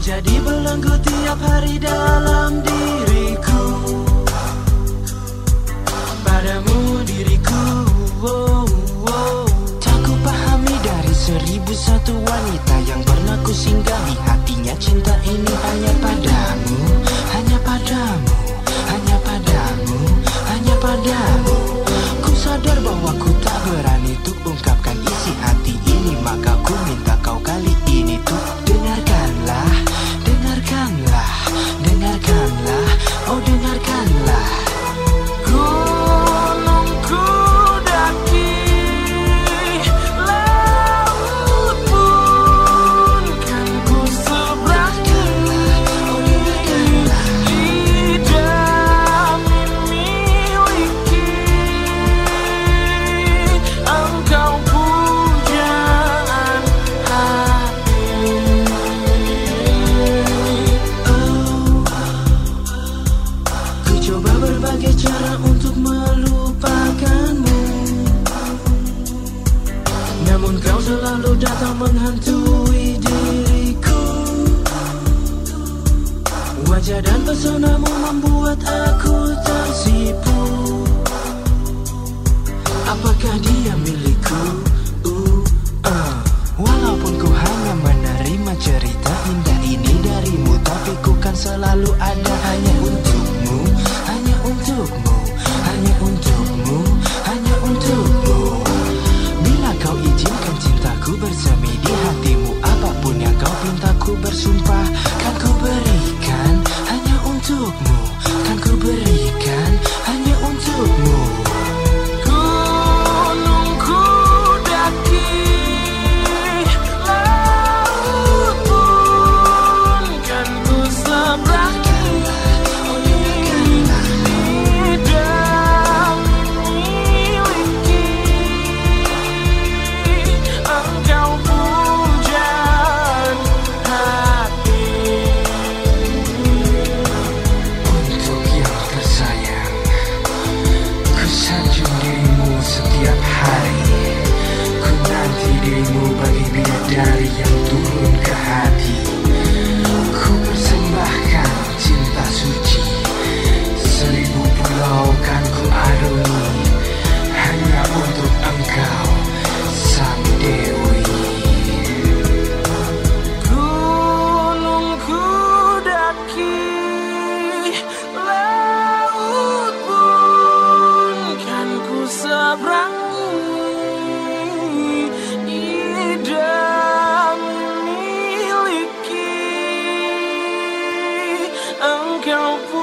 Menjadi belenggu tiap hari dalam diriku. Padamu diriku oh, oh. Tak ku pahami dari seribu satu wanita yang pernah ku singgahi Hatinya cinta ini hanya padamu, hanya padamu, hanya padamu, hanya padamu. Ku sadar bahwa ku tak berani untuk ungkapkan isi hati ini Maka Namun kau selalu datang menghantui diriku Wajah dan pesonamu membuat aku tersipu Apakah dia milikku? Uh, uh. Walaupun ku hanya menerima cerita indah ini darimu Tapi ku kan selalu ada happy. no